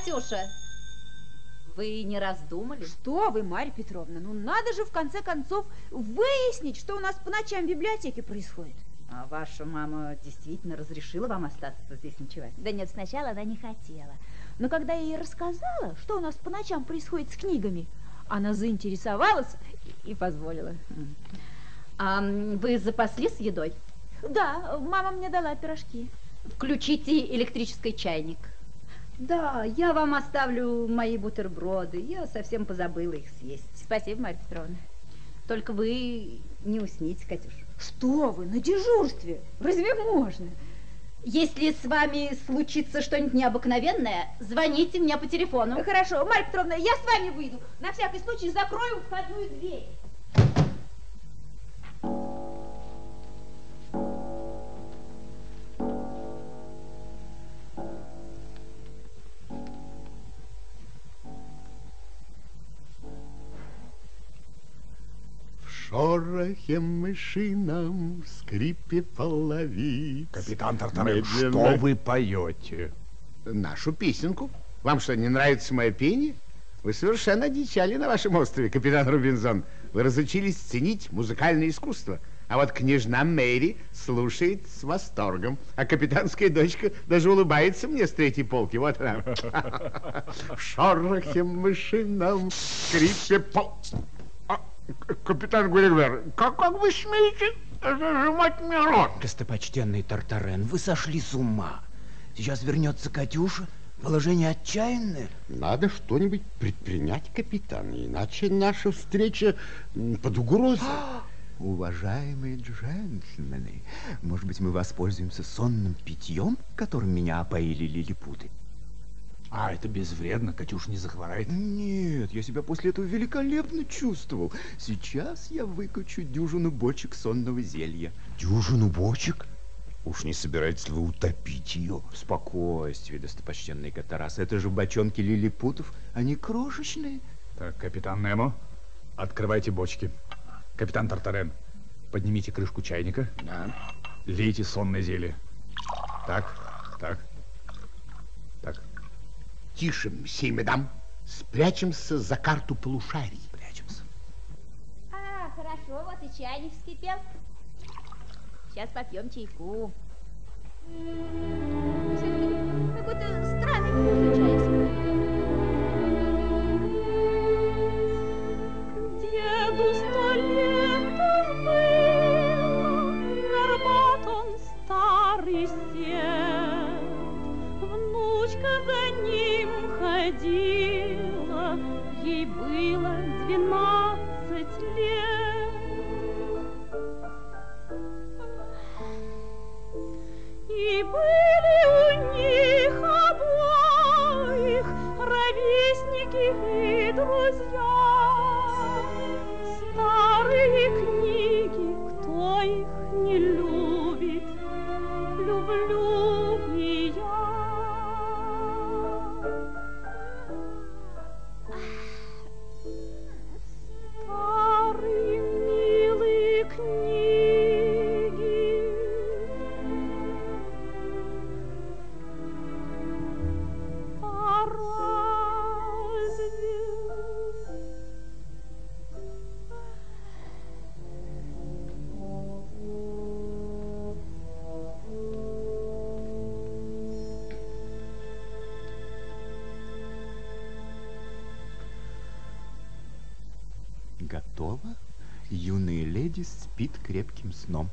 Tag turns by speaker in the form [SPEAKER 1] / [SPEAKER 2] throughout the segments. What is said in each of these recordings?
[SPEAKER 1] Катюша, вы не раздумали?
[SPEAKER 2] Что вы, Марья Петровна, ну надо же в конце концов выяснить, что у нас по ночам в библиотеке происходит.
[SPEAKER 1] А ваша мама действительно разрешила вам остаться здесь ночевать?
[SPEAKER 2] Да нет, сначала она не хотела. Но когда я ей рассказала, что у нас по ночам происходит с книгами, она заинтересовалась и позволила.
[SPEAKER 1] А вы запаслись едой?
[SPEAKER 2] Да, мама мне дала пирожки.
[SPEAKER 1] Включите электрический чайник. Да, я вам оставлю мои бутерброды. Я совсем позабыла их съесть.
[SPEAKER 2] Спасибо, Марья Петровна.
[SPEAKER 1] Только вы не усните, Катюш.
[SPEAKER 2] Что вы, на дежурстве? Разве можно?
[SPEAKER 1] Если с вами случится что-нибудь необыкновенное, звоните мне по телефону.
[SPEAKER 2] Хорошо, Марья Петровна, я с вами выйду. На всякий случай закрою входную дверь.
[SPEAKER 3] Шорохе мышином, скрипе половиц.
[SPEAKER 4] Капитан Тартарев, что вы поете?
[SPEAKER 3] Нашу песенку. Вам что, не нравится мое пение? Вы совершенно одичали на вашем острове, капитан Рубинзон. Вы разучились ценить музыкальное искусство. А вот княжна Мэри слушает с восторгом. А капитанская дочка даже улыбается мне с третьей полки. Вот она. В шорохе мышином, скрипе пол... Капитан Гулливер, как, как вы смеете зажимать мне рот?
[SPEAKER 5] Достопочтенный Тартарен, вы сошли с ума. Сейчас вернется Катюша, положение отчаянное.
[SPEAKER 3] Надо что-нибудь предпринять, капитан, иначе наша встреча под угрозой.
[SPEAKER 5] Уважаемые джентльмены, может быть, мы воспользуемся сонным питьем, которым меня опоили лилипуты?
[SPEAKER 4] А, это безвредно, Катюш не захворает?
[SPEAKER 5] Нет, я себя после этого великолепно чувствовал. Сейчас я выкачу дюжину бочек сонного зелья.
[SPEAKER 3] Дюжину бочек? Уж не собираетесь ли вы утопить ее?
[SPEAKER 5] Спокойствие, достопочтенный Катарас. Это же бочонки лилипутов, они крошечные.
[SPEAKER 4] Так, капитан Немо, открывайте бочки. Капитан Тартарен, поднимите крышку чайника.
[SPEAKER 3] Да.
[SPEAKER 4] Лейте сонное зелье. Так, так.
[SPEAKER 3] Тише, мсье медам. Спрячемся за карту полушарий.
[SPEAKER 5] Спрячемся.
[SPEAKER 2] А, хорошо, вот и чайник вскипел. Сейчас попьем чайку. Все-таки какой-то странный вкус у чая
[SPEAKER 6] Деду сто лет было, горбат он старый сед, внучка за ходила, ей было двенадцать лет. И были у них обоих ровесники и друзья.
[SPEAKER 5] Крепким сном.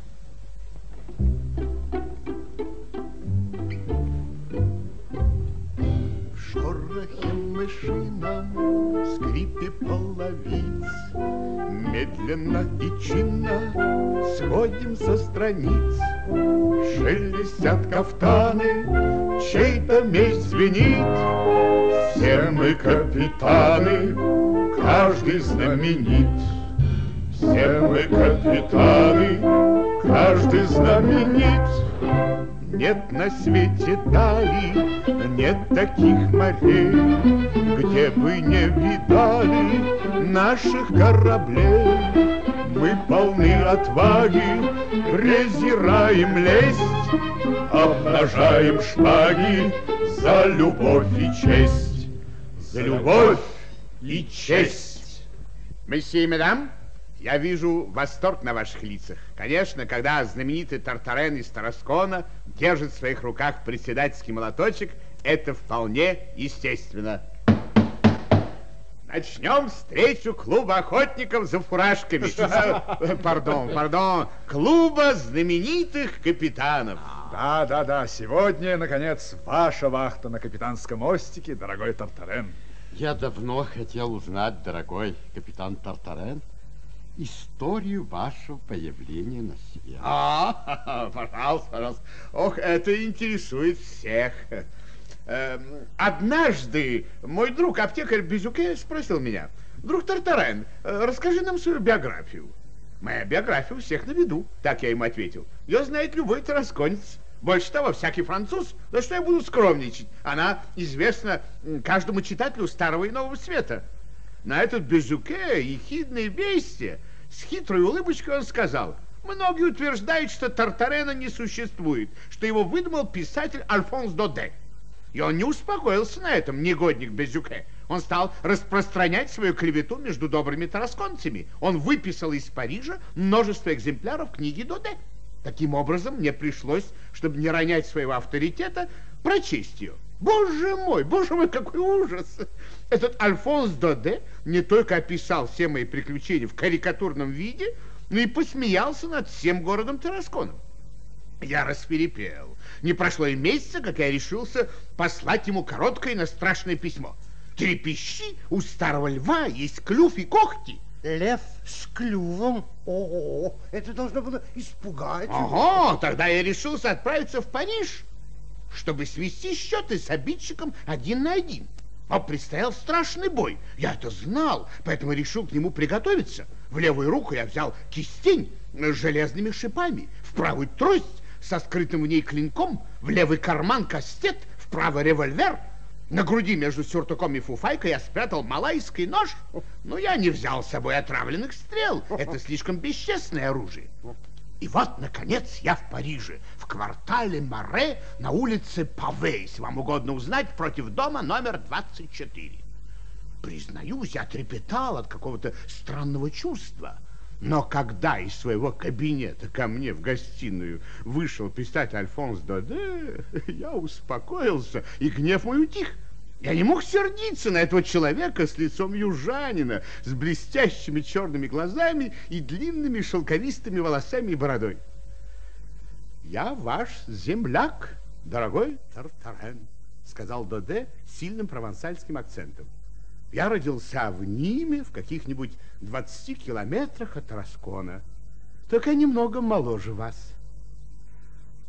[SPEAKER 3] В шорохе мышином, скрипе половиц, Медленно и чинно сходим со страниц. Шелестят кафтаны, чей-то меч звенит. Все мы капитаны, каждый знаменит. Все мы капитаны, каждый знаменит. Нет на свете дали, нет таких морей, Где бы не видали наших кораблей. Мы полны отваги, презираем лесть, Обнажаем шпаги за любовь и честь. за любовь и честь. Месье и мадам, я вижу восторг на ваших лицах. Конечно, когда знаменитый Тартарен из Тараскона держит в своих руках председательский молоточек, это вполне естественно. Начнем встречу клуба охотников за фуражками. Пардон, пардон. Клуба знаменитых капитанов.
[SPEAKER 4] Да, да, да. Сегодня, наконец, ваша вахта на капитанском мостике, дорогой Тартарен.
[SPEAKER 7] Я давно хотел узнать, дорогой капитан Тартарен, историю вашего появления на свет.
[SPEAKER 3] А, пожалуйста, пожалуйста. Ох, это интересует всех. Эм, Однажды мой друг, аптекарь Безюке, спросил меня, друг Тартарен, э, расскажи нам свою биографию. Моя биография у всех на виду, так я ему ответил. Ее знает любой тарасконец. Больше того, всякий француз, да что я буду скромничать, она известна каждому читателю Старого и Нового Света. На этот Безюке, ехидное бестие, с хитрой улыбочкой он сказал, многие утверждают, что Тартарена не существует, что его выдумал писатель Альфонс Доде. И он не успокоился на этом, негодник Безюке. Он стал распространять свою клевету между добрыми тарасконцами. Он выписал из Парижа множество экземпляров книги Доде. Таким образом, мне пришлось, чтобы не ронять своего авторитета, прочесть ее. Боже мой, боже мой, какой ужас! Этот Альфонс Доде не только описал все мои приключения в карикатурном виде, но и посмеялся над всем городом Тарасконом. Я рассверепел. Не прошло и месяца, как я решился послать ему короткое, но страшное письмо. Трепещи, у старого льва есть клюв и когти.
[SPEAKER 8] Лев с клювом? О, это должно было испугать.
[SPEAKER 3] Ого, тогда я решился отправиться в Париж, чтобы свести счеты с обидчиком один на один. А предстоял страшный бой. Я это знал, поэтому решил к нему приготовиться. В левую руку я взял кистень с железными шипами, в правую трость со скрытым в ней клинком, в левый карман кастет, в правый револьвер. На груди между сюртуком и фуфайкой я спрятал малайский нож. Но я не взял с собой отравленных стрел. Это слишком бесчестное оружие. И вот, наконец, я в Париже, квартале Море, на улице Паве, если вам угодно узнать, против дома номер 24. Признаюсь, я трепетал от какого-то странного чувства. Но когда из своего кабинета ко мне в гостиную вышел писатель Альфонс Доде, я успокоился, и гнев мой утих. Я не мог сердиться на этого человека с лицом южанина, с блестящими черными глазами и длинными шелковистыми волосами и бородой. «Я ваш земляк, дорогой Тартарен», — сказал Доде сильным провансальским акцентом. «Я родился в Ниме, в каких-нибудь 20 километрах от Раскона, только немного моложе вас.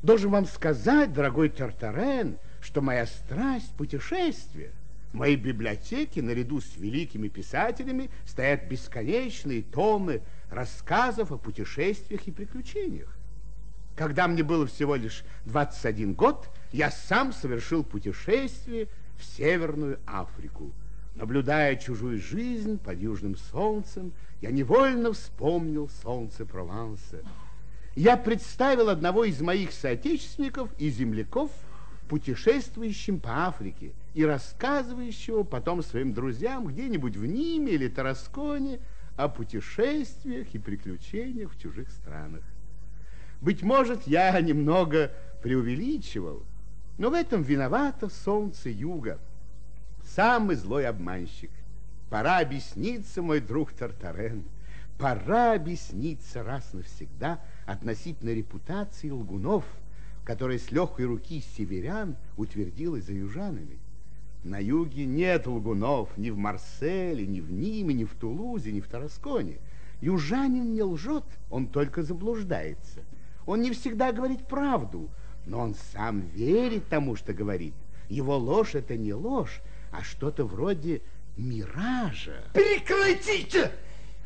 [SPEAKER 3] Должен вам сказать, дорогой Тартарен, что моя страсть – путешествие. В моей библиотеке наряду с великими писателями стоят бесконечные томы рассказов о путешествиях и приключениях. Когда мне было всего лишь 21 год, я сам совершил путешествие в Северную Африку. Наблюдая чужую жизнь под южным солнцем, я невольно вспомнил солнце Прованса. Я представил одного из моих соотечественников и земляков – путешествующим по Африке и рассказывающего потом своим друзьям где-нибудь в Ниме или Тарасконе о путешествиях и приключениях в чужих странах. Быть может, я немного преувеличивал, но в этом виновато солнце юга, самый злой обманщик. Пора объясниться, мой друг Тартарен, пора объясниться раз навсегда относительно репутации лгунов – которая с легкой руки северян утвердилась за южанами. На юге нет лгунов ни в Марселе, ни в Ниме, ни в Тулузе, ни в Тарасконе. Южанин не лжет, он только заблуждается. Он не всегда говорит правду, но он сам верит тому, что говорит. Его ложь — это не ложь, а что-то вроде миража.
[SPEAKER 8] Прекратите!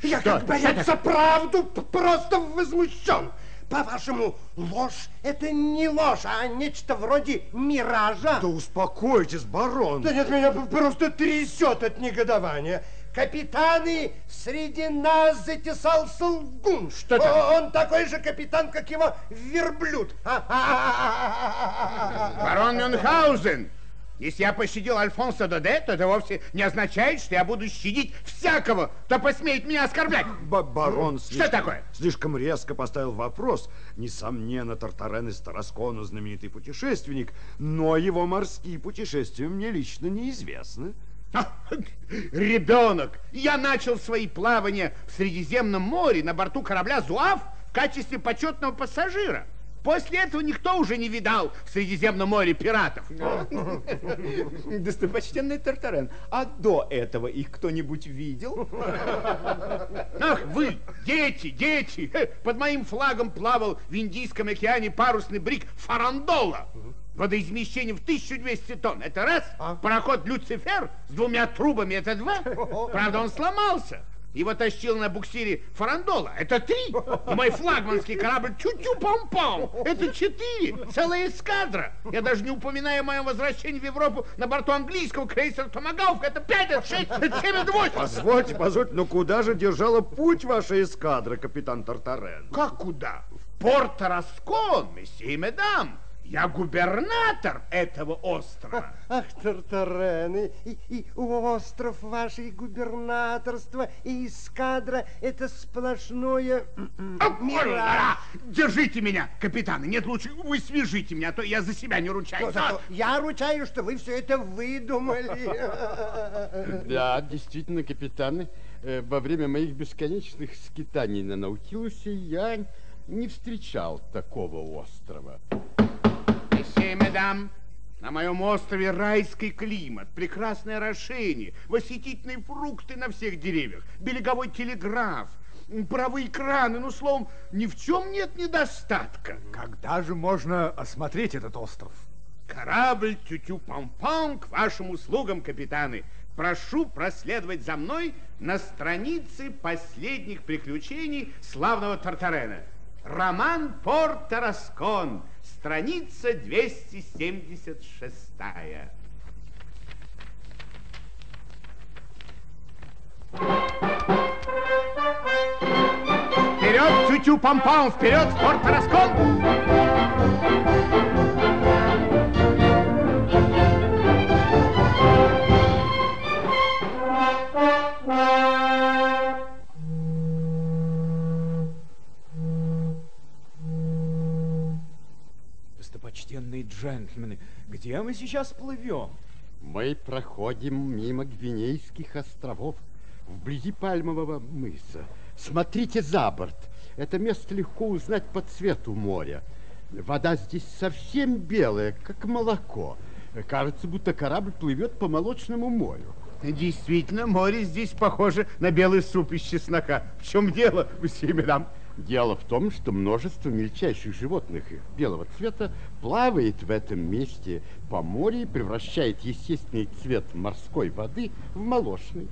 [SPEAKER 8] Я,
[SPEAKER 3] Что
[SPEAKER 8] как боец
[SPEAKER 3] Что
[SPEAKER 8] за правду, просто возмущен. По-вашему, ложь — это не ложь, а нечто вроде миража?
[SPEAKER 9] Да успокойтесь, барон.
[SPEAKER 8] Да нет, меня просто трясет от негодования. Капитаны, среди нас затесался лгун.
[SPEAKER 3] Что там?
[SPEAKER 8] Он такой же капитан, как его верблюд.
[SPEAKER 3] Барон Мюнхгаузен, Если я пощадил Альфонсо Доде, то это вовсе не означает, что я буду щадить всякого, кто посмеет меня оскорблять.
[SPEAKER 9] Ба- барон
[SPEAKER 3] Что
[SPEAKER 9] слишком,
[SPEAKER 3] такое?
[SPEAKER 9] слишком резко поставил вопрос. Несомненно, Тартарен из Тараскона знаменитый путешественник, но его морские путешествия мне лично неизвестны.
[SPEAKER 3] Ребенок, я начал свои плавания в Средиземном море на борту корабля «Зуав» в качестве почетного пассажира. После этого никто уже не видал в Средиземном море пиратов.
[SPEAKER 5] Достопочтенный Тартарен, а до этого их кто-нибудь видел?
[SPEAKER 3] Ах вы, дети, дети! Хе, Под моим флагом плавал в Индийском океане парусный брик «Фарандола». Водоизмещение в 1200 тонн. Это раз. Пароход «Люцифер» с двумя трубами. Это два. Правда, он сломался. Его тащил на буксире «Фарандола». Это три. И мой флагманский корабль «Чу-чу-пом-пом». Это четыре. Целая эскадра. Я даже не упоминаю о моем возвращении в Европу на борту английского крейсера «Томагавк». Это пять, это шесть, это семь, это восемь.
[SPEAKER 9] Позвольте, позвольте, но куда же держала путь ваша эскадра, капитан Тартарен?
[SPEAKER 3] Как куда? В порт Тараскон, месье и медам. Я губернатор этого острова.
[SPEAKER 8] Ах, Тартарен, и, и- и остров ваше, и губернаторство, и эскадра — это сплошное мираж.
[SPEAKER 3] Держите меня, капитаны. Нет, лучше вы свяжите меня, а то я за себя не ручаюсь.
[SPEAKER 8] Но Я ручаюсь, что вы все это выдумали.
[SPEAKER 7] Да, действительно, капитаны, э, во время моих бесконечных скитаний на Наутилусе я не встречал такого острова.
[SPEAKER 3] Месье и медам, на моем острове райский климат, прекрасное орошение, восхитительные фрукты на всех деревьях, береговой телеграф, паровые краны, ну, словом, ни в чем нет недостатка.
[SPEAKER 4] Когда же можно осмотреть этот остров?
[SPEAKER 3] Корабль тю-тю-пам-пам к вашим услугам, капитаны. Прошу проследовать за мной на странице последних приключений славного Тартарена. Роман Порт Тараскон, страница 276. Вперед, тю-тю-пам-пам, вперед, в Порт
[SPEAKER 5] джентльмены, где мы сейчас плывем?
[SPEAKER 7] Мы проходим мимо Гвинейских островов, вблизи Пальмового мыса. Смотрите за борт. Это место легко узнать по цвету моря. Вода здесь совсем белая, как молоко. Кажется, будто корабль плывет по молочному морю.
[SPEAKER 3] Действительно, море здесь похоже на белый суп из чеснока. В чем дело, месье медам?
[SPEAKER 7] Дело в том, что множество мельчайших животных белого цвета плавает в этом месте по морю и превращает естественный цвет морской воды в молочный.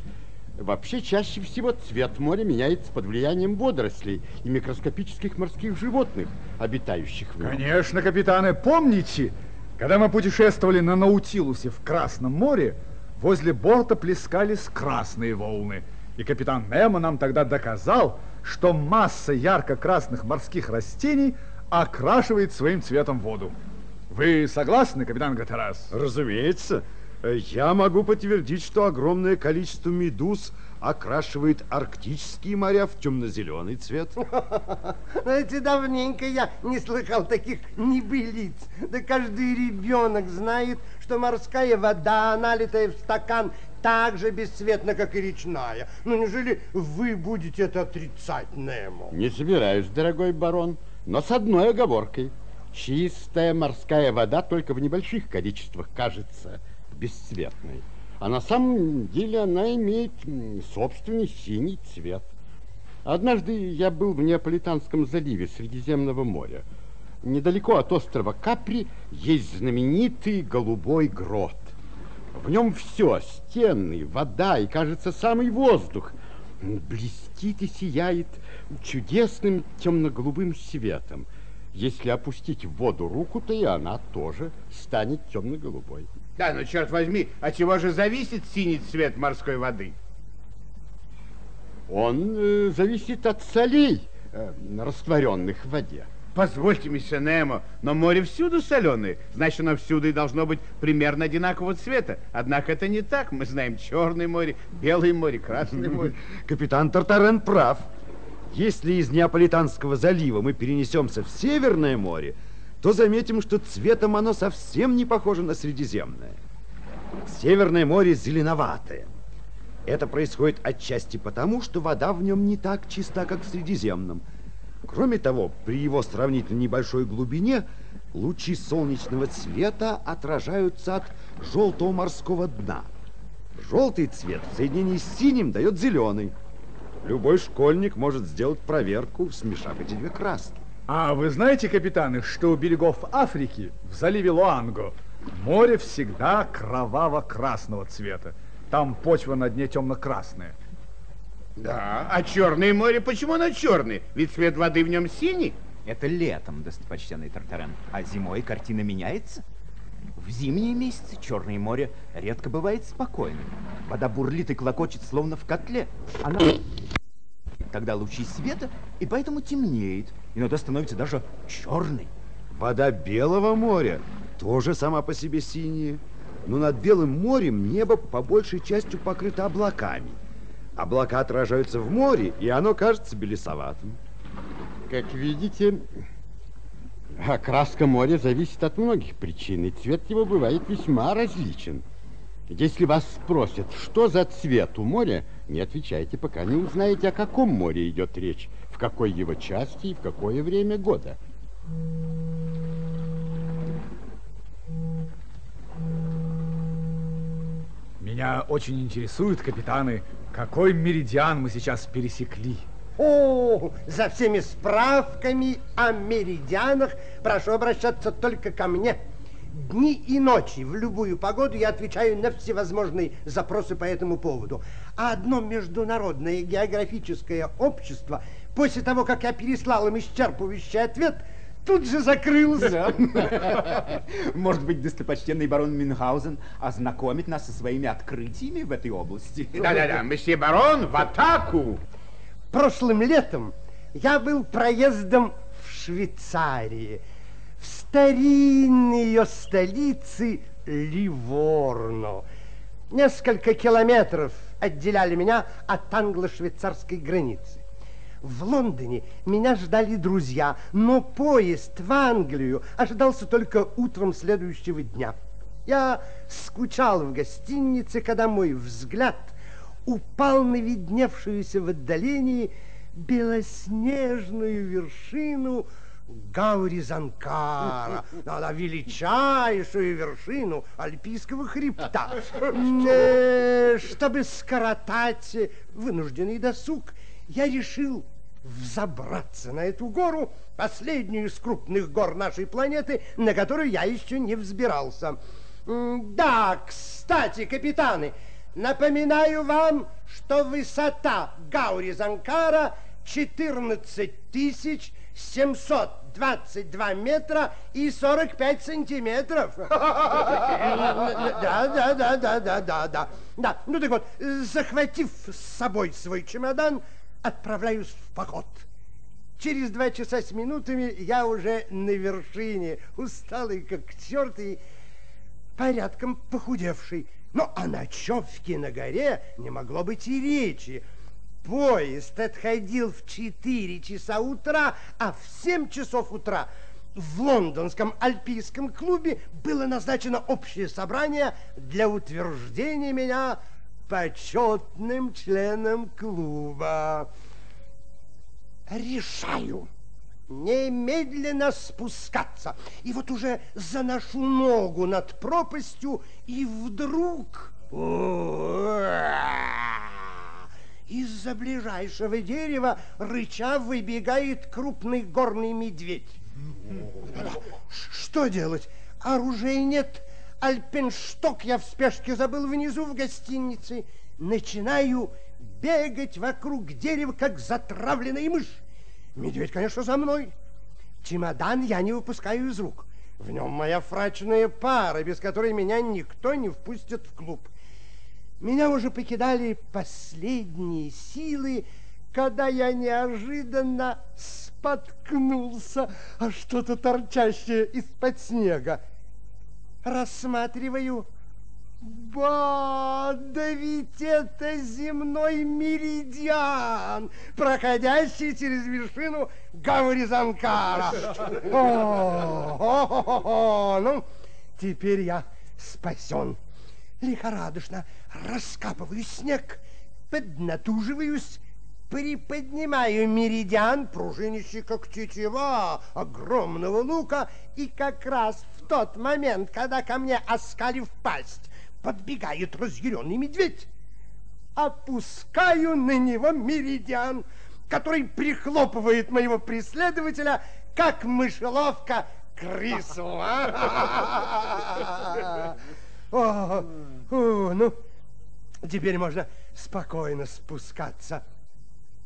[SPEAKER 7] Вообще, чаще всего цвет моря меняется под влиянием водорослей и микроскопических морских животных, обитающих в нем.
[SPEAKER 4] Конечно, капитаны, помните, когда мы путешествовали на Наутилусе в Красном море, возле борта плескались красные волны. И капитан Немо нам тогда доказал, что масса ярко-красных морских растений окрашивает своим цветом воду. Вы согласны, капитан Гатерас?
[SPEAKER 9] Разумеется. Я могу подтвердить, что огромное количество медуз окрашивает арктические моря в темно-зеленый цвет.
[SPEAKER 8] Знаете, давненько я не слыхал таких небылиц. Да каждый ребенок знает, что морская вода, налитая в стакан, так же бесцветна, как и речная. Ну, неужели вы будете это отрицать, Немо?
[SPEAKER 7] Не собираюсь, дорогой барон, но с одной оговоркой. Чистая морская вода только в небольших количествах кажется бесцветной. А на самом деле она имеет собственный синий цвет. Однажды я был в Неаполитанском заливе Средиземного моря. Недалеко от острова Капри есть знаменитый голубой грот. В нем все, стены, вода и, кажется, самый воздух блестит и сияет чудесным темно-голубым светом. Если опустить в воду руку, то и она тоже станет темно-голубой.
[SPEAKER 3] Да, ну черт возьми, от чего же зависит синий цвет морской воды?
[SPEAKER 7] Он э, зависит от солей, э, растворенных в воде.
[SPEAKER 3] Позвольте, месье Немо, но море всюду соленое. Значит, оно всюду и должно быть примерно одинакового цвета. Однако это не так. Мы знаем Черное море, Белое море, Красное море.
[SPEAKER 9] Капитан Тартарен прав. Если из Неаполитанского залива мы перенесемся в Северное море, то заметим, что цветом оно совсем не похоже на Средиземное. Северное море зеленоватое. Это происходит отчасти потому, что вода в нем не так чиста, как в Средиземном. Кроме того, при его сравнительно небольшой глубине лучи солнечного света отражаются от желтого морского дна. Желтый цвет в соединении с синим дает зеленый. Любой школьник может сделать проверку, смешав эти две краски.
[SPEAKER 4] А вы знаете, капитаны, что у берегов Африки, в заливе Луанго, море всегда кроваво-красного цвета. Там почва на дне темно-красная.
[SPEAKER 3] Да, а Черное море, почему оно черное? Ведь цвет воды в нем синий.
[SPEAKER 5] Это летом, достопочтенный Тартарен. А зимой картина меняется? В зимние месяцы Черное море редко бывает спокойным. Вода бурлит и клокочет, словно в котле. Она... Тогда лучи света, и поэтому темнеет. Иногда становится даже черной.
[SPEAKER 9] Вода Белого моря тоже сама по себе синяя. Но над Белым морем небо по большей частью покрыто облаками. Облака отражаются в море, и оно кажется белесоватым.
[SPEAKER 7] Как видите, окраска моря зависит от многих причин, и цвет его бывает весьма различен. Если вас спросят, что за цвет у моря, не отвечайте, пока не узнаете, о каком море идет речь, в какой его части и в какое время года.
[SPEAKER 4] Меня очень интересует, капитаны, какой меридиан мы сейчас пересекли.
[SPEAKER 8] О, за всеми справками о меридианах прошу обращаться только ко мне. Дни и ночи в любую погоду я отвечаю на всевозможные запросы по этому поводу. А одно международное географическое общество, после того, как я переслал им исчерпывающий ответ, тут же закрылось.
[SPEAKER 5] Может быть, достопочтенный барон Мюнхгаузен ознакомит нас со своими открытиями в этой области?
[SPEAKER 3] Да-да-да, месье барон, в атаку!
[SPEAKER 8] Прошлым летом я был проездом в Швейцарии, в старинной ее столице Ливорно. Несколько километров отделяли меня от англо-швейцарской границы. В Лондоне меня ждали друзья, но поезд в Англию ожидался только утром следующего дня. Я скучал в гостинице, когда мой взгляд упал на видневшуюся в отдалении белоснежную вершину Гауризанкара, на величайшую вершину Альпийского хребта. Э, Чтобы скоротать вынужденный досуг, я решил взобраться на эту гору, последнюю из крупных гор нашей планеты, на которую я еще не взбирался. Да, кстати, капитаны, напоминаю вам, что высота Гауризанкара 14 тысяч 722 метра и 45 сантиметров. Да, да, да, да, да, да, да. Да, ну так вот, захватив с собой свой чемодан, отправляюсь в поход. Через два часа с минутами я уже на вершине, усталый как черт и порядком похудевший. Но о ночевке на горе не могло быть и речи. Поезд отходил в 4 часа утра, а в 7 часов утра в лондонском альпийском клубе было назначено общее собрание для утверждения меня почетным членом клуба. Решаю немедленно спускаться. И вот уже заношу ногу над пропастью, и вдруг... Из-за ближайшего дерева рыча выбегает крупный горный медведь. Что делать? Оружия нет. Альпеншток я в спешке забыл внизу в гостинице. Начинаю бегать вокруг дерева, как затравленная мышь. Медведь, конечно, за мной. Чемодан я не выпускаю из рук. В нем моя фрачная пара, без которой меня никто не впустит в клуб. Меня уже покидали последние силы, когда я неожиданно споткнулся, а что-то торчащее из-под снега. Рассматриваю. Ба, да ведь это земной меридиан, проходящий через вершину о, ну, теперь я спасен. Лихорадочно раскапываю снег, поднатуживаюсь, приподнимаю меридиан, пружинищий как тетива огромного лука, и как раз в тот момент, когда ко мне, оскалив пасть, подбегает разъяренный медведь, опускаю на него меридиан, который прихлопывает моего преследователя, как мышеловка о, ну, теперь можно спокойно спускаться.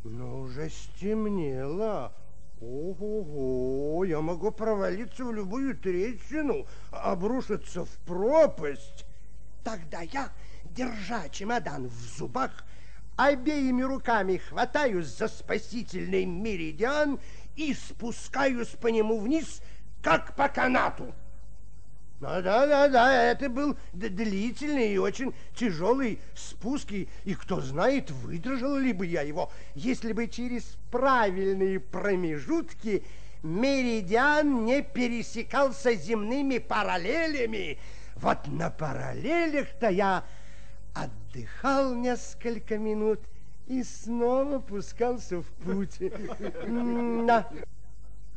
[SPEAKER 8] Но уже стемнело. Ого-го, я могу провалиться в любую трещину, обрушиться в пропасть. Тогда я, держа чемодан в зубах, обеими руками хватаюсь за спасительный меридиан и спускаюсь по нему вниз, как по канату. Да, да, да, да, это был длительный и очень тяжелый спуск, и, и кто знает, выдержал ли бы я его, если бы через правильные промежутки меридиан не пересекался земными параллелями. Вот на параллелях-то я отдыхал несколько минут и снова пускался в путь. Да.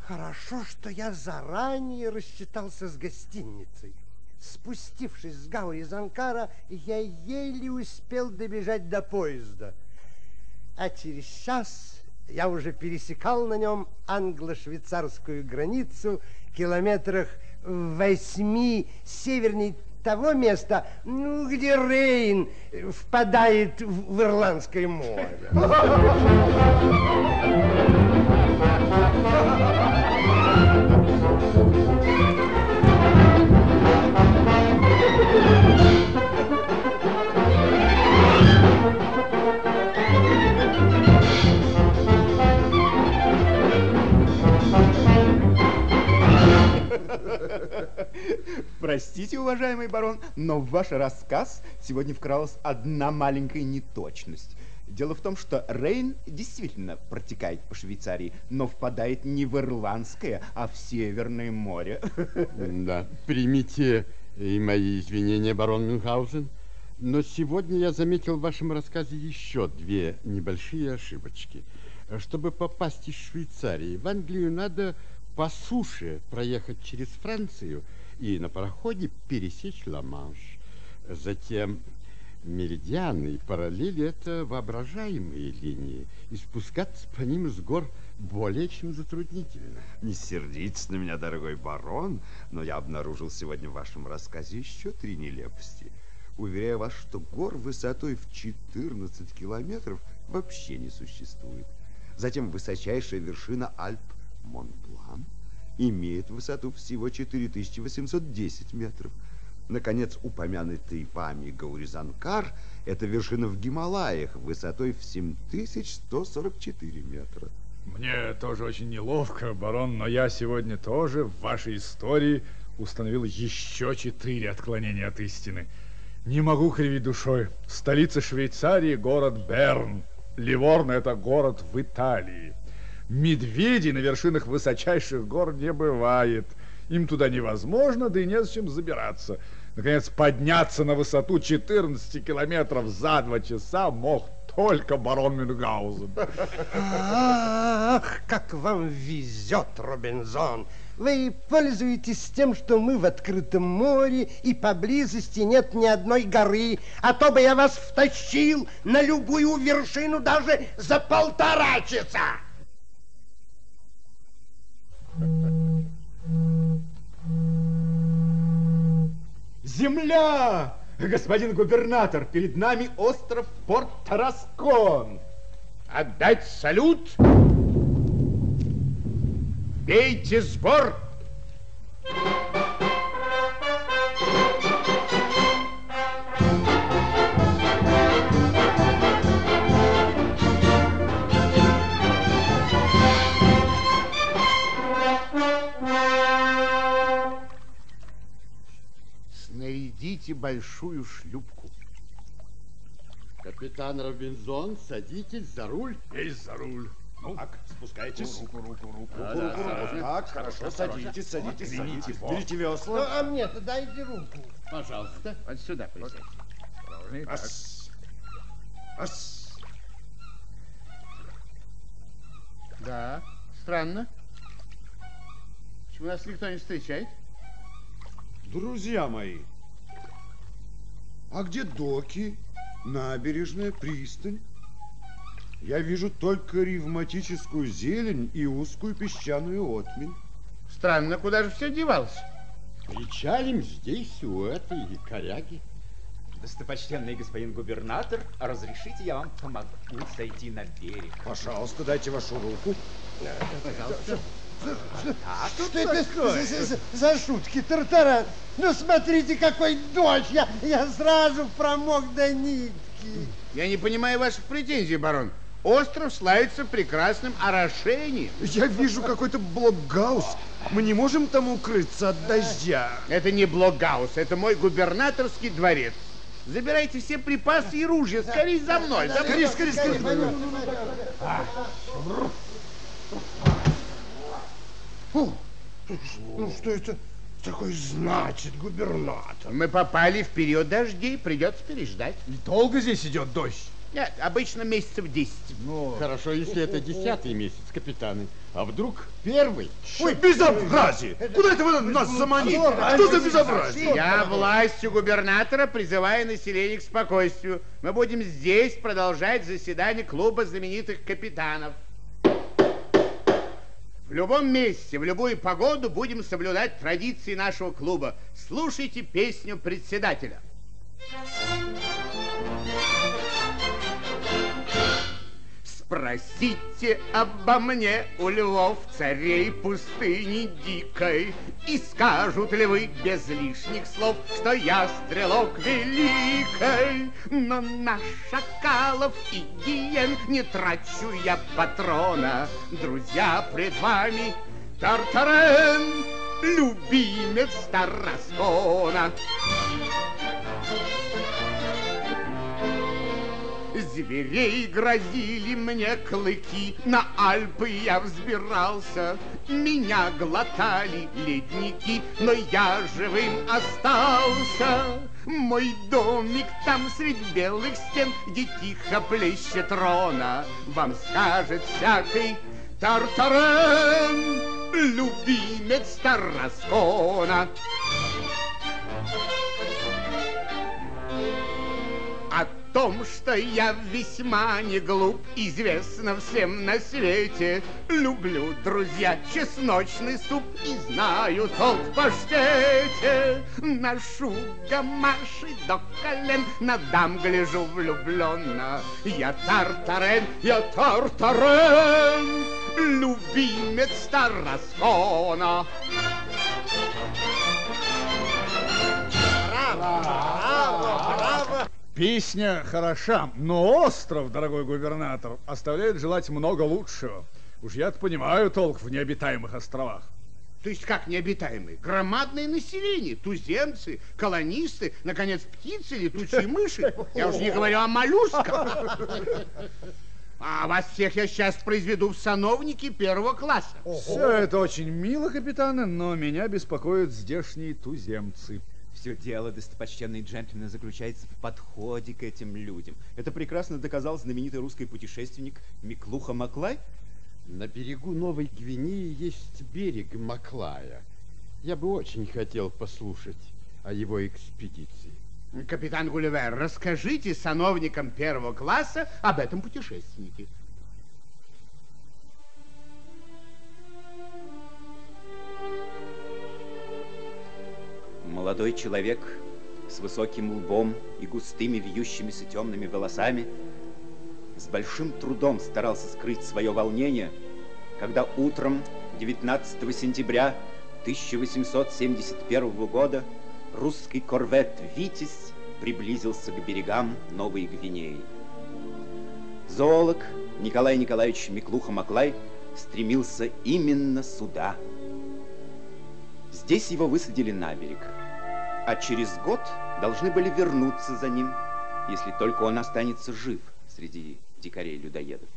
[SPEAKER 8] Хорошо, что я заранее рассчитался с гостиницей. Спустившись с Гаури Занкара, я еле успел добежать до поезда. А через час я уже пересекал на нем англо-швейцарскую границу километрах в восьми северней того места, ну, где Рейн впадает в Ирландское море.
[SPEAKER 5] Простите, уважаемый барон, но в ваш рассказ сегодня вкралась одна маленькая неточность. Дело в том, что Рейн действительно протекает по Швейцарии, но впадает не в Ирландское, а в Северное море.
[SPEAKER 7] Да, примите и мои извинения, барон Мюнхгаузен. Но сегодня я заметил в вашем рассказе еще две небольшие ошибочки. Чтобы попасть из Швейцарии в Англию, надо по суше проехать через Францию и на пароходе пересечь Ла-Манш. Затем меридианы параллели – это воображаемые линии, и спускаться по ним с гор более чем затруднительно.
[SPEAKER 9] Не сердитесь на меня, дорогой барон, но я обнаружил сегодня в вашем рассказе еще три нелепости. Уверяю вас, что гор высотой в 14 километров вообще не существует. Затем высочайшая вершина Альп Монблан имеет высоту всего 4810 метров. Наконец, упомянутый вами Гауризанкар – это вершина в Гималаях высотой в 7144 метра.
[SPEAKER 4] Мне тоже очень неловко, барон, но я сегодня тоже в вашей истории установил еще четыре отклонения от истины. Не могу кривить душой. Столица Швейцарии – город Берн. Ливорно – это город в Италии. Медведей на вершинах высочайших гор не бывает. Им туда невозможно, да и незачем забираться. Наконец, подняться на высоту 14 километров за два часа мог только барон Мюнхгаузен.
[SPEAKER 8] Ах, как вам везет, Робинзон! Вы пользуетесь тем, что мы в открытом море и поблизости нет ни одной горы, а то бы я вас втащил на любую вершину даже за полтора часа.
[SPEAKER 5] Земля! Господин губернатор, перед нами остров Порт Тараскон.
[SPEAKER 3] Отдать салют! Бейте сбор! Возьмите большую шлюпку.
[SPEAKER 7] Капитан Робинзон, садитесь за руль.
[SPEAKER 4] Есть за руль. Ну,
[SPEAKER 9] Так, спускайтесь.
[SPEAKER 4] руку, руку, руку.
[SPEAKER 7] Да, да, осторожно.
[SPEAKER 9] Так, хорошо, садитесь, садитесь, садитесь. Берите
[SPEAKER 8] Ну,
[SPEAKER 9] весла.
[SPEAKER 8] а мне-то дайте руку.
[SPEAKER 7] Пожалуйста.
[SPEAKER 3] Вот сюда
[SPEAKER 4] так.
[SPEAKER 9] Ас. Ас.
[SPEAKER 3] Да, странно. Почему нас никто не встречает?
[SPEAKER 9] Друзья мои, а где доки, набережная, пристань? Я вижу только ревматическую зелень и узкую песчаную отмель.
[SPEAKER 3] Странно, куда же все девалось?
[SPEAKER 7] Причалим здесь, у этой коряги.
[SPEAKER 5] Достопочтенный господин губернатор, разрешите я вам помогу сойти на берег.
[SPEAKER 9] Пожалуйста, дайте вашу руку.
[SPEAKER 8] Что это за, за- за- за шутки, Тартаран? Ну, смотрите, какой дождь! Я, я сразу промок до нитки.
[SPEAKER 3] Я не понимаю ваших претензий, барон. Остров славится прекрасным орошением.
[SPEAKER 9] Я вижу какой-то блокгаус. Мы не можем там укрыться от дождя.
[SPEAKER 3] Это не блокгаус, это мой губернаторский дворец. Забирайте все припасы и ружья, скорее за мной. за мной.
[SPEAKER 9] Скорее, скорее, скорее.
[SPEAKER 8] Ну, что это такое значит, губернатор?
[SPEAKER 3] Мы попали в период дождей, придется переждать.
[SPEAKER 4] И долго здесь идет дождь?
[SPEAKER 3] Нет, обычно месяцев 10.
[SPEAKER 4] Ну,
[SPEAKER 7] Хорошо, если это десятый месяц, капитаны. А вдруг первый?
[SPEAKER 9] Ой, безобразие! Куда это вы нас заманили? Что за безобразие?
[SPEAKER 3] Я властью губернатора призываю население к спокойствию. Мы будем здесь продолжать заседание клуба знаменитых капитанов. В любом месте, в любую погоду будем соблюдать традиции нашего клуба. Слушайте песню председателя. Спросите обо мне у львов царей пустыни дикой, И скажут ли вы без лишних слов, что я стрелок великой? Но на шакалов и гиен не трачу я патрона. Друзья, пред вами Тартарен, любимец Тараскона. Зверей грозили мне клыки, на Альпы я взбирался. Меня глотали ледники, но я живым остался. Мой домик там средь белых стен, где тихо плещет рона. Вам скажет всякий Тартарен, любимец Тараскона. О том, что я весьма не глуп, известно всем на свете. Люблю, друзья, чесночный суп и знаю толк в паштете. Ношу гамаши до колен, на дам гляжу влюбленно. Я Тартарен, я Тартарен, любимец Тараскона.
[SPEAKER 4] Песня хороша, но остров, дорогой губернатор, оставляет желать много лучшего. Уж я-то понимаю толк в необитаемых островах.
[SPEAKER 3] То есть как необитаемые? Громадное население, туземцы, колонисты, наконец, птицы, летучие мыши. Я уж не говорю о моллюсках. А вас всех я сейчас произведу в сановники первого класса.
[SPEAKER 4] Все это очень мило, капитаны, но меня беспокоят здешние туземцы.
[SPEAKER 5] Все дело, достопочтенный джентльмен, заключается в подходе к этим людям. Это прекрасно доказал знаменитый русский путешественник Миклуха Маклай.
[SPEAKER 7] На берегу Новой Гвинеи есть берег Маклая. Я бы очень хотел послушать о его экспедиции.
[SPEAKER 3] Капитан Гулливер, расскажите сановникам первого класса об этом путешественнике.
[SPEAKER 5] Молодой человек с высоким лбом и густыми вьющимися темными волосами с большим трудом старался скрыть свое волнение, когда утром 19 сентября 1871 года русский корвет «Витязь» приблизился к берегам Новой Гвинеи. Зоолог Николай Николаевич Миклуха-Маклай стремился именно сюда. Здесь его высадили на берег, а через год должны были вернуться за ним, если только он останется жив среди дикарей-людоедов.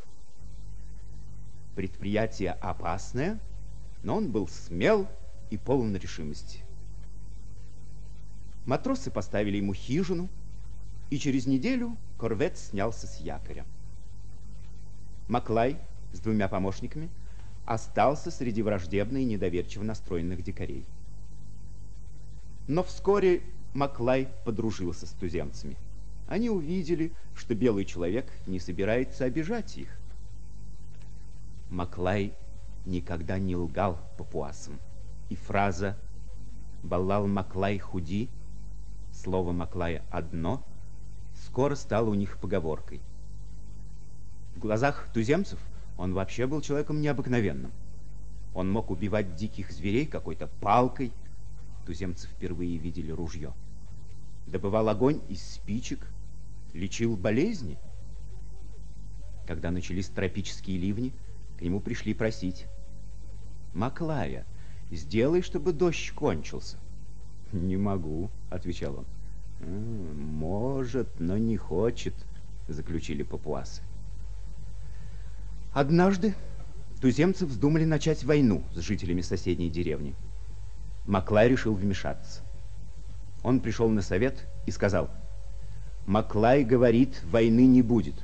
[SPEAKER 5] Предприятие опасное, но он был смел и полон решимости. Матросы поставили ему хижину, и через неделю корвет снялся с якоря. Маклай с двумя помощниками остался среди враждебно и недоверчиво настроенных дикарей. Но вскоре Маклай подружился с туземцами. Они увидели, что белый человек не собирается обижать их. Маклай никогда не лгал папуасам, и фраза «Баллал Маклай худи» слово Маклая одно, скоро стало у них поговоркой. В глазах туземцев он вообще был человеком необыкновенным. Он мог убивать диких зверей какой-то палкой. Туземцы впервые видели ружье. Добывал огонь из спичек, лечил болезни. Когда начались тропические ливни, к нему пришли просить. «Маклая, сделай, чтобы дождь кончился». «Не могу», — отвечал он. «Может, но не хочет», — заключили папуасы. Однажды туземцы вздумали начать войну с жителями соседней деревни. Маклай решил вмешаться. Он пришел на совет и сказал, «Маклай говорит, войны не будет.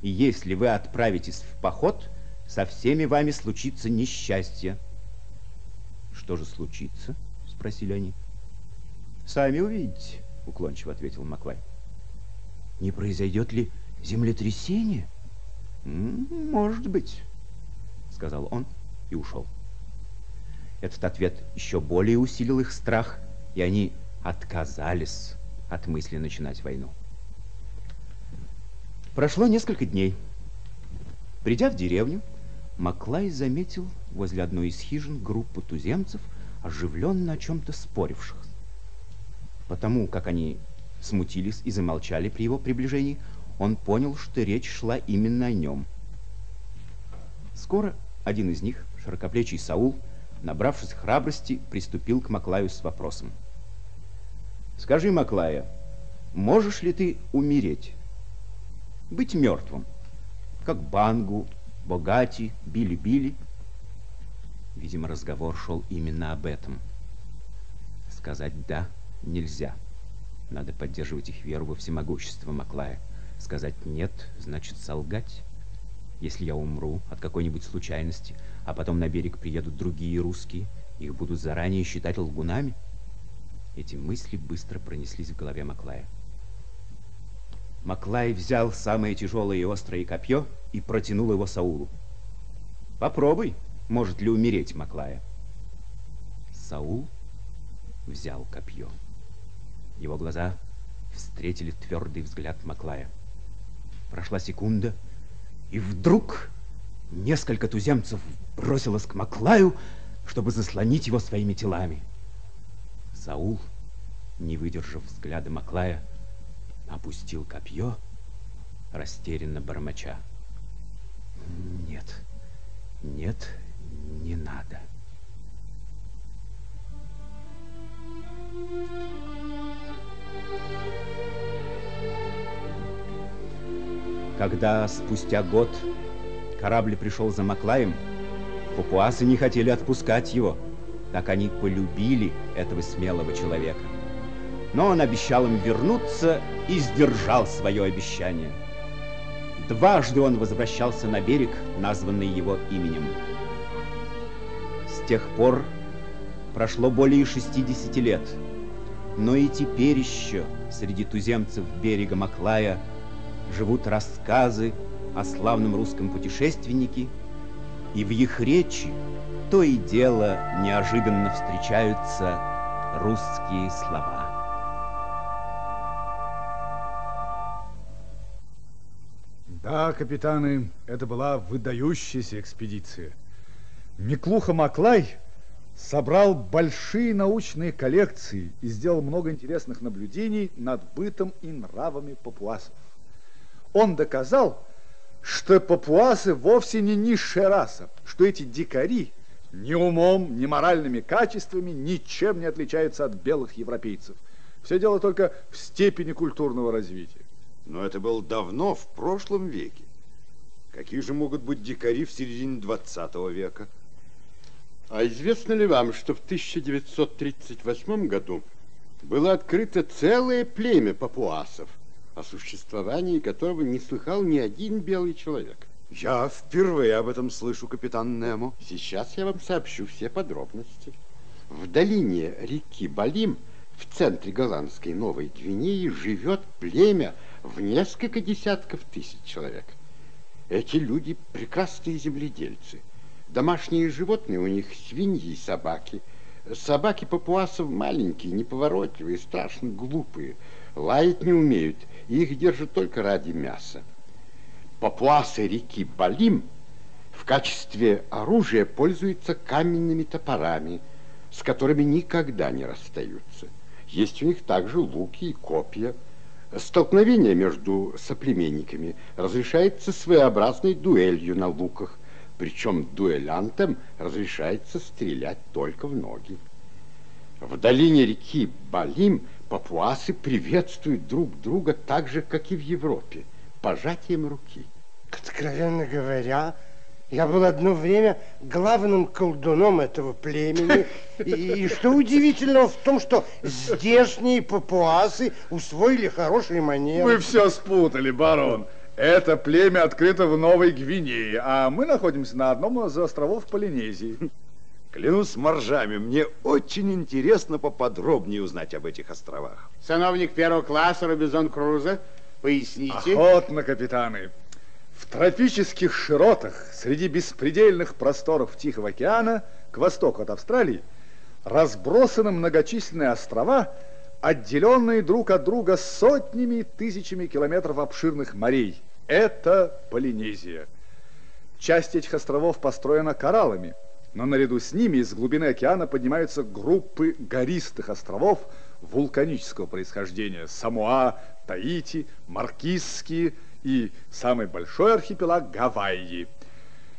[SPEAKER 5] И если вы отправитесь в поход, со всеми вами случится несчастье». «Что же случится?» — спросили они. «Сами увидите», — уклончиво ответил Маклай. «Не произойдет ли землетрясение?» «Может быть», — сказал он и ушел. Этот ответ еще более усилил их страх, и они отказались от мысли начинать войну. Прошло несколько дней. Придя в деревню, Маклай заметил возле одной из хижин группу туземцев, оживленно о чем-то споривших. Потому как они смутились и замолчали при его приближении, он понял, что речь шла именно о нем. Скоро один из них, широкоплечий Саул, набравшись храбрости, приступил к Маклаю с вопросом. «Скажи, Маклая, можешь ли ты умереть? Быть мертвым, как Бангу, Богати, Били-Били?» Видимо, разговор шел именно об этом. Сказать «да» нельзя. Надо поддерживать их веру во всемогущество Маклая. Сказать «нет» значит солгать. Если я умру от какой-нибудь случайности, а потом на берег приедут другие русские, их будут заранее считать лгунами. Эти мысли быстро пронеслись в голове Маклая. Маклай взял самое тяжелое и острое копье и протянул его Саулу. «Попробуй, может ли умереть Маклая». Саул взял копье. Его глаза встретили твердый взгляд Маклая. Прошла секунда, и вдруг несколько туземцев бросилось к Маклаю, чтобы заслонить его своими телами. Саул, не выдержав взгляда Маклая, опустил копье, растерянно бормоча. Нет, нет, не надо. Когда спустя год корабль пришел за Маклаем, папуасы не хотели отпускать его, так они полюбили этого смелого человека. Но он обещал им вернуться и сдержал свое обещание. Дважды он возвращался на берег, названный его именем. С тех пор прошло более 60 лет, но и теперь еще среди туземцев берега Маклая – живут рассказы о славном русском путешественнике, и в их речи то и дело неожиданно встречаются русские слова.
[SPEAKER 4] Да, капитаны, это была выдающаяся экспедиция. Миклуха Маклай собрал большие научные коллекции и сделал много интересных наблюдений над бытом и нравами папуасов он доказал, что папуасы вовсе не низшая раса, что эти дикари ни умом, ни моральными качествами ничем не отличаются от белых европейцев, Все дело только в степени культурного развития.
[SPEAKER 9] Но это было давно, в прошлом веке. Какие же могут быть дикари в середине 20 века?
[SPEAKER 7] А известно ли вам, что в 1938 году было открыто целое племя папуасов, о существовании которого не слыхал ни один белый человек?
[SPEAKER 9] Я впервые об этом слышу, капитан Немо.
[SPEAKER 7] Сейчас я вам сообщу все подробности. В долине реки Балим, в центре голландской Новой Гвинеи, живет племя в несколько десятков тысяч человек. Эти люди прекрасные земледельцы. Домашние животные у них свиньи и собаки. Собаки папуасов маленькие, неповоротливые, страшно глупые. Лаять не умеют, и их держат только ради мяса. Папуасы реки Балим в качестве оружия пользуются каменными топорами, с которыми никогда не расстаются. Есть у них также луки и копья. Столкновение между соплеменниками разрешается своеобразной дуэлью на луках, причем дуэлянтам разрешается стрелять только в ноги. В долине реки Балим папуасы приветствуют друг друга так же, как и в Европе, пожатием руки.
[SPEAKER 8] Откровенно говоря, я был одно время главным колдуном этого племени. И, и что удивительного в том, что здешние папуасы усвоили хорошие манеры.
[SPEAKER 4] Вы все спутали, барон. Это племя открыто в Новой Гвинее, а мы находимся на одном из островов Полинезии.
[SPEAKER 9] Клянусь моржами, мне очень интересно поподробнее узнать об этих островах.
[SPEAKER 3] Сановник первого класса Робинзон Круза, поясните.
[SPEAKER 4] Охотно, капитаны. В тропических широтах, среди беспредельных просторов Тихого океана, к востоку от Австралии, разбросаны многочисленные острова, отделенные друг от друга сотнями и тысячами километров обширных морей. Это Полинезия. Часть этих островов построена кораллами, но наряду с ними из глубины океана поднимаются группы гористых островов вулканического происхождения. Самуа, Таити, Маркизские и самый большой архипелаг Гавайи.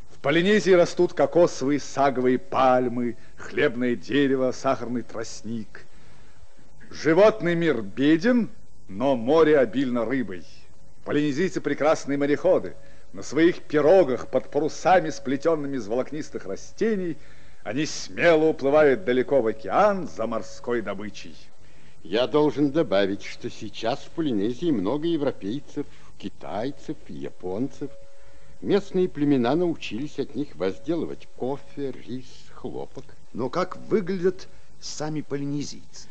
[SPEAKER 4] В Полинезии растут кокосовые саговые пальмы, хлебное дерево, сахарный тростник. Животный мир беден, но море обильно рыбой. Полинезийцы прекрасные мореходы. На своих пирогах под парусами, сплетенными из волокнистых растений, они смело уплывают далеко в океан за морской добычей.
[SPEAKER 7] Я должен добавить, что сейчас в Полинезии много европейцев, китайцев, японцев. Местные племена научились от них возделывать кофе, рис, хлопок.
[SPEAKER 9] Но как выглядят сами полинезийцы?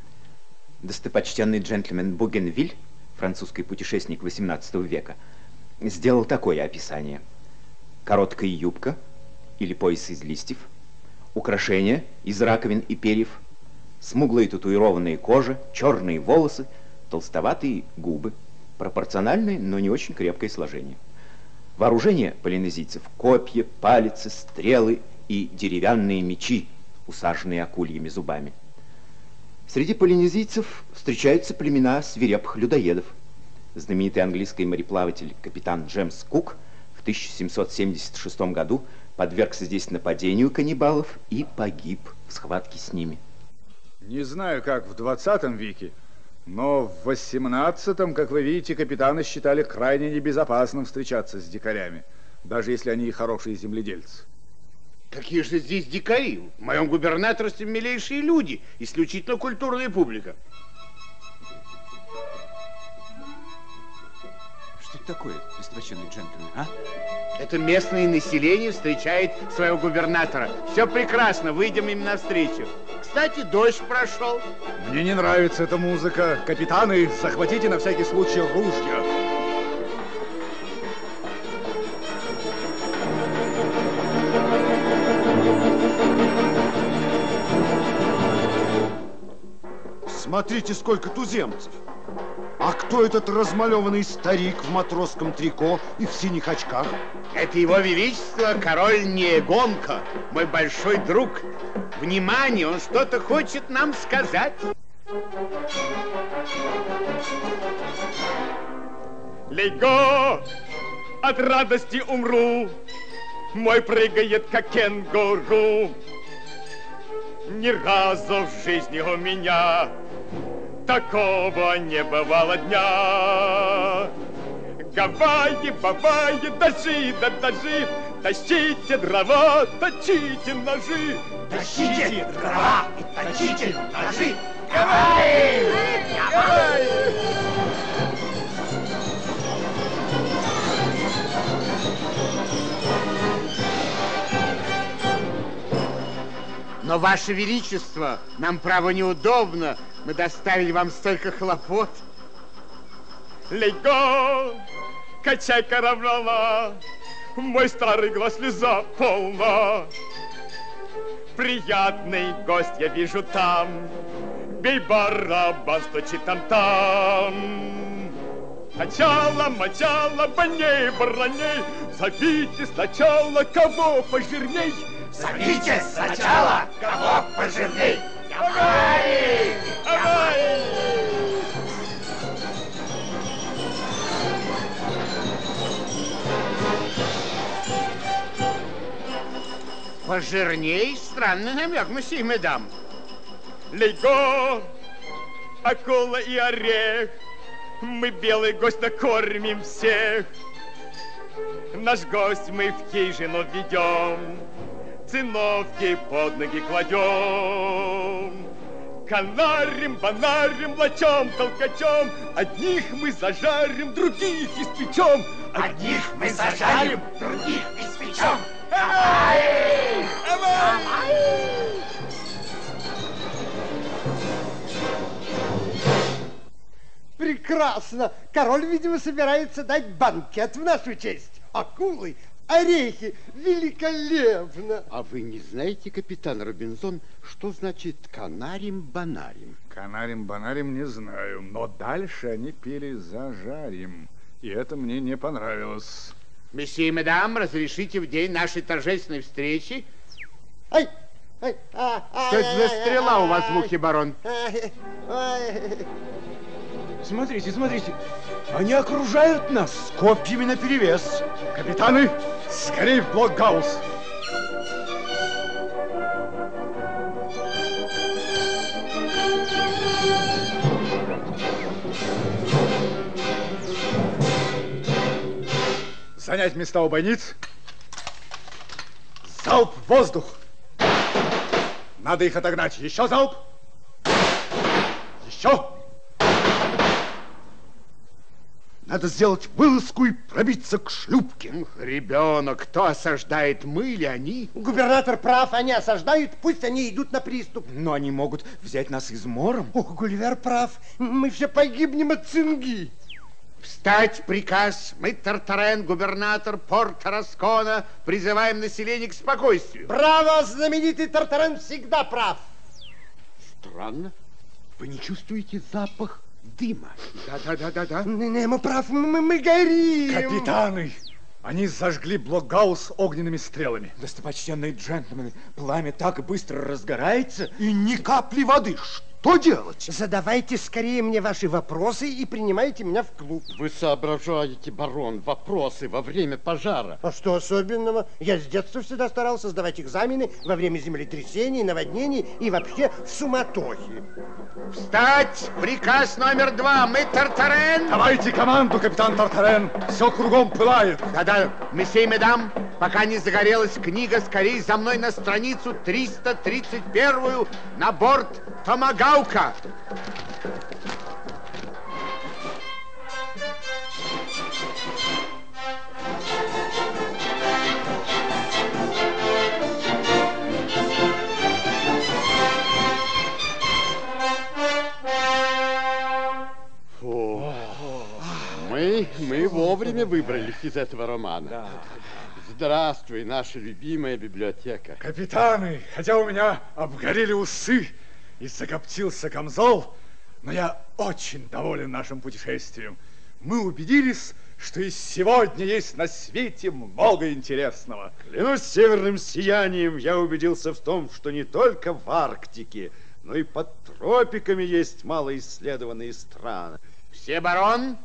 [SPEAKER 5] Достопочтенный джентльмен Бугенвиль, французский путешественник XVIII века, сделал такое описание. Короткая юбка или пояс из листьев, украшения из раковин и перьев, смуглые татуированные кожа, черные волосы, толстоватые губы, пропорциональное, но не очень крепкое сложение. Вооружение полинезийцев – копья, палицы, стрелы и деревянные мечи, усаженные акульями зубами. Среди полинезийцев встречаются племена свирепых людоедов. Знаменитый английский мореплаватель капитан Джемс Кук в 1776 году подвергся здесь нападению каннибалов и погиб в схватке с ними.
[SPEAKER 4] Не знаю, как в 20 веке, но в 18-м, как вы видите, капитаны считали крайне небезопасным встречаться с дикарями, даже если они и хорошие земледельцы.
[SPEAKER 3] Какие же здесь дикари? В моем губернаторстве милейшие люди, исключительно культурная публика.
[SPEAKER 5] Это такое, достопочтенный джентльмен, а?
[SPEAKER 3] Это местное население встречает своего губернатора. Все прекрасно, выйдем им навстречу. Кстати, дождь прошел.
[SPEAKER 4] Мне не нравится эта музыка. Капитаны, захватите на всякий случай ружья.
[SPEAKER 9] Смотрите, сколько туземцев. А кто этот размалеванный старик в матросском трико и в синих очках?
[SPEAKER 3] Это его величество король Негонка, мой большой друг. Внимание, он что-то хочет нам сказать.
[SPEAKER 10] Лего, от радости умру, мой прыгает как кенгуру. Ни разу в жизни у меня такого не бывало дня. Гавайи, Бавайи, дожи, да дожи, тащите дрова, точите ножи.
[SPEAKER 11] Тащите дрова и точите ножи.
[SPEAKER 10] Гавайи! Гавайи!
[SPEAKER 3] Но, Ваше Величество, нам, право, неудобно. Мы доставили вам столько хлопот.
[SPEAKER 10] Лего, качай караврала, мой старый глаз слеза полна. Приятный гость я вижу там, бей барабан, стучи там-там. Начало, мочало, баней, бараней, зовите сначала кого пожирней.
[SPEAKER 11] Зовите сначала кого пожирней.
[SPEAKER 10] Давай! Давай!
[SPEAKER 3] Пожирней? Странный намек, месье медам.
[SPEAKER 10] Лего, акула и орех, мы белый гость накормим всех. Наш гость мы в хижину ведем, циновки под ноги кладем. Канарим, банарим, лачом, толкачом, одних мы зажарим, других испечем.
[SPEAKER 11] Одних мы зажарим, других испечем.
[SPEAKER 10] Давай! Давай!
[SPEAKER 8] Прекрасно. Король, видимо, собирается дать банкет в нашу честь. Акулы, орехи, великолепно.
[SPEAKER 7] А вы не знаете, капитан Робинзон, что значит канарим-банарим?
[SPEAKER 4] Канарим-банарим не знаю, но дальше они пели «зажарим». И это мне не понравилось.
[SPEAKER 3] Месье и мадам, разрешите в день нашей торжественной встречи?
[SPEAKER 8] Ай, ай, а,
[SPEAKER 3] Что это за стрела у вас в ухе, барон?
[SPEAKER 8] ай, ай.
[SPEAKER 5] Смотрите, смотрите, они окружают нас с копьями наперевес.
[SPEAKER 4] Капитаны, скорей в блокгаус. Занять места у бойниц. Залп в воздух. Надо их отогнать. Еще залп. Еще. Надо сделать вылазку и пробиться к шлюпке.
[SPEAKER 3] Ребенок, кто осаждает, мы или они?
[SPEAKER 8] Губернатор прав, они осаждают, пусть они идут на приступ.
[SPEAKER 5] Но они могут взять нас измором.
[SPEAKER 8] Ох, Гулливер прав, мы все погибнем от цинги.
[SPEAKER 3] Встать приказ. Мы, Тартарен, губернатор порта Раскона, призываем население к спокойствию.
[SPEAKER 8] Право, знаменитый Тартарен всегда прав.
[SPEAKER 7] Странно. Вы не чувствуете запах дыма?
[SPEAKER 3] Да-да-да-да-да.
[SPEAKER 8] Немо прав, мы, мы горим.
[SPEAKER 4] Капитаны, они зажгли блокгаус огненными стрелами.
[SPEAKER 5] Достопочтенные джентльмены, пламя так быстро разгорается.
[SPEAKER 9] И ни капли воды. Что делать?
[SPEAKER 8] Задавайте скорее мне ваши вопросы и принимайте меня в клуб.
[SPEAKER 7] Вы соображаете, барон, вопросы во время пожара.
[SPEAKER 8] А что особенного? Я с детства всегда старался сдавать экзамены во время землетрясений, наводнений и вообще в суматохе.
[SPEAKER 3] Встать! Приказ номер два. Мы, Тартарен.
[SPEAKER 4] Давайте команду, капитан Тартарен. Все кругом пылает.
[SPEAKER 3] Да-да, месье и медам, пока не загорелась книга, скорее за мной на страницу 331 на борт Томагаука.
[SPEAKER 7] Фу. Мы, мы вовремя выбрались из этого романа. Здравствуй, наша любимая библиотека.
[SPEAKER 4] Капитаны, хотя у меня обгорели усы и закоптился камзол, но я очень доволен нашим путешествием. Мы убедились, что и сегодня есть на свете много интересного.
[SPEAKER 9] Клянусь северным сиянием, я убедился в том, что не только в Арктике, но и под тропиками есть малоисследованные страны.
[SPEAKER 3] Все, барон,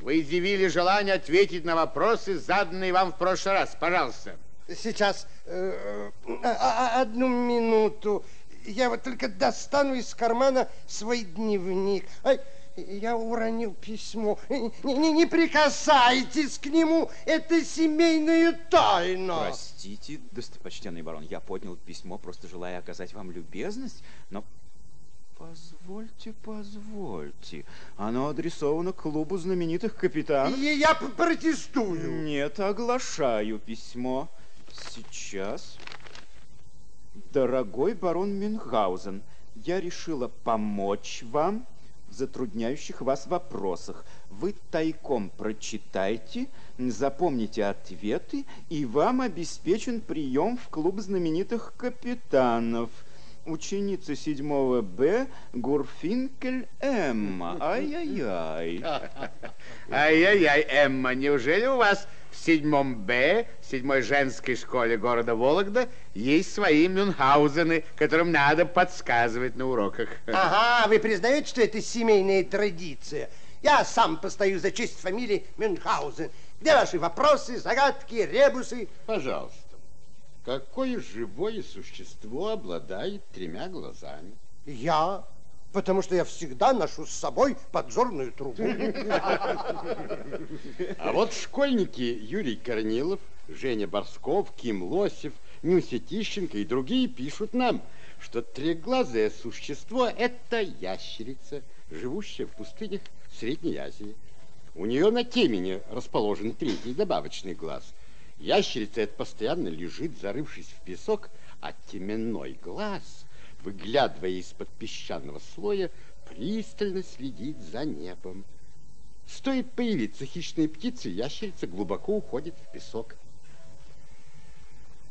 [SPEAKER 3] вы изъявили желание ответить на вопросы, заданные вам в прошлый раз. Пожалуйста.
[SPEAKER 8] Сейчас, э, а- а- одну минуту. Я вот только достану из кармана свой дневник. Ай, я уронил письмо. Не, не, не прикасайтесь к нему, это семейная тайна.
[SPEAKER 5] Простите, достопочтенный барон, я поднял письмо, просто желая оказать вам любезность, но Позвольте, позвольте. Оно адресовано клубу знаменитых капитанов.
[SPEAKER 8] И я протестую.
[SPEAKER 5] Нет, оглашаю письмо. Сейчас. Дорогой барон Мюнхгаузен, я решила помочь вам в затрудняющих вас вопросах. Вы тайком прочитайте, запомните ответы, и вам обеспечен прием в клуб знаменитых капитанов – ученица седьмого Б Гурфинкель Эмма. Ай-яй-яй.
[SPEAKER 3] Ай-яй-яй, Эмма, неужели у вас в седьмом Б, седьмой женской школе города Вологда, есть свои Мюнхгаузены, которым надо подсказывать на уроках?
[SPEAKER 8] Ага, вы признаете, что это семейная традиция? Я сам постою за честь фамилии Мюнхгаузен. Где ваши вопросы, загадки, ребусы?
[SPEAKER 7] Пожалуйста. Какое живое существо обладает тремя глазами?
[SPEAKER 8] Я, потому что я всегда ношу с собой подзорную трубу.
[SPEAKER 7] А вот школьники Юрий Корнилов, Женя Борсков, Ким Лосев, Нюся Тищенко и другие пишут нам, что треглазое существо – это ящерица, живущая в пустынях Средней Азии. У нее на темени расположен третий добавочный глаз – Ящерица это постоянно лежит, зарывшись в песок, а теменной глаз, выглядывая из-под песчаного слоя, пристально следит за небом. Стоит появиться хищной птице, ящерица глубоко уходит в песок.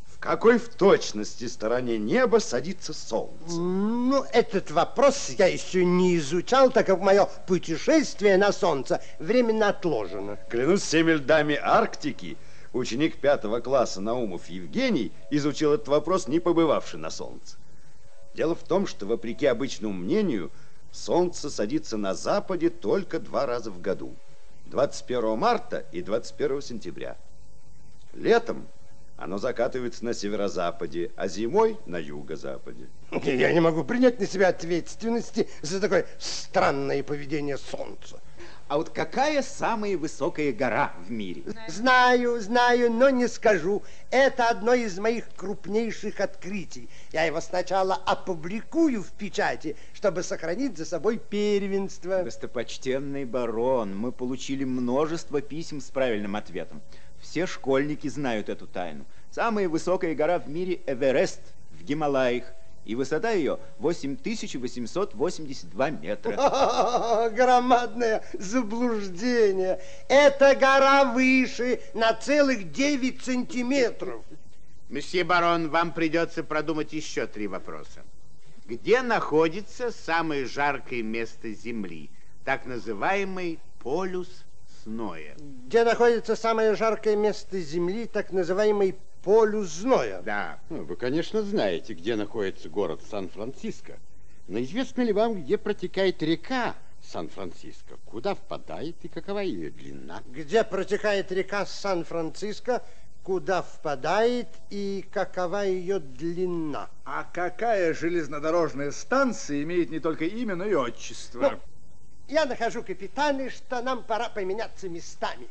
[SPEAKER 9] В какой в точности стороне неба садится солнце?
[SPEAKER 8] Ну, этот вопрос я еще не изучал, так как мое путешествие на солнце временно отложено.
[SPEAKER 9] Клянусь всеми льдами Арктики, Ученик пятого класса Наумов Евгений изучил этот вопрос, не побывавший на Солнце. Дело в том, что, вопреки обычному мнению, Солнце садится на западе только два раза в году. 21 марта и 21 сентября. Летом оно закатывается на северо-западе, а зимой на юго-западе.
[SPEAKER 8] Я не могу принять на себя ответственности за такое странное поведение Солнца.
[SPEAKER 5] А вот какая самая высокая гора в мире?
[SPEAKER 8] Знаю, знаю, но не скажу. Это одно из моих крупнейших открытий. Я его сначала опубликую в печати, чтобы сохранить за собой первенство.
[SPEAKER 5] Достопочтенный барон, мы получили множество писем с правильным ответом. Все школьники знают эту тайну. Самая высокая гора в мире Эверест в Гималаях и высота ее 8882 метра.
[SPEAKER 8] Громадное заблуждение. Эта гора выше на целых 9 сантиметров.
[SPEAKER 3] Месье барон, вам придется продумать еще три вопроса. Где находится самое жаркое место Земли, так называемый полюс Сноя?
[SPEAKER 8] Где находится самое жаркое место Земли, так называемый полюс зноя.
[SPEAKER 3] Да.
[SPEAKER 7] Ну, вы, конечно, знаете, где находится город Сан-Франциско. Но известно ли вам, где протекает река Сан-Франциско? Куда впадает и какова ее длина?
[SPEAKER 8] Где протекает река Сан-Франциско, куда впадает и какова ее длина?
[SPEAKER 4] А какая железнодорожная станция имеет не только имя, но и отчество? Ну,
[SPEAKER 8] я нахожу, капитаны, что нам пора поменяться местами.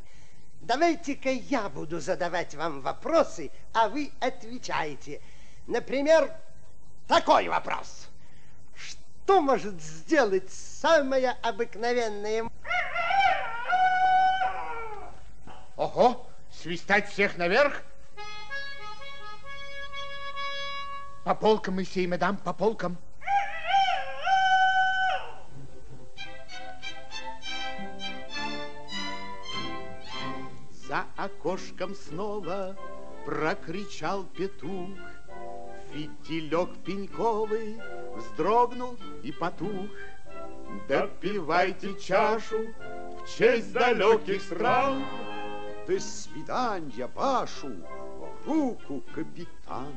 [SPEAKER 8] Давайте-ка я буду задавать вам вопросы, а вы отвечаете. Например, такой вопрос. Что может сделать самая обыкновенная...
[SPEAKER 3] Ого, свистать всех наверх? По полкам, месье мадам, по полкам. За окошком снова прокричал петух. Фитилек пеньковый вздрогнул и потух. Допивайте чашу в честь далеких стран.
[SPEAKER 9] До свидания, вашу руку, капитан.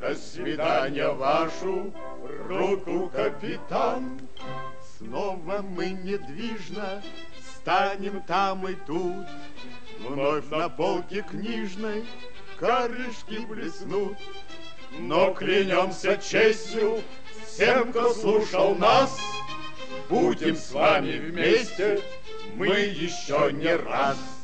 [SPEAKER 10] До свидания, вашу руку, капитан.
[SPEAKER 3] Снова мы недвижно станем там и тут.
[SPEAKER 10] Вновь на полке книжной корешки блеснут. Но клянемся честью всем, кто слушал нас, Будем с вами вместе мы еще не раз.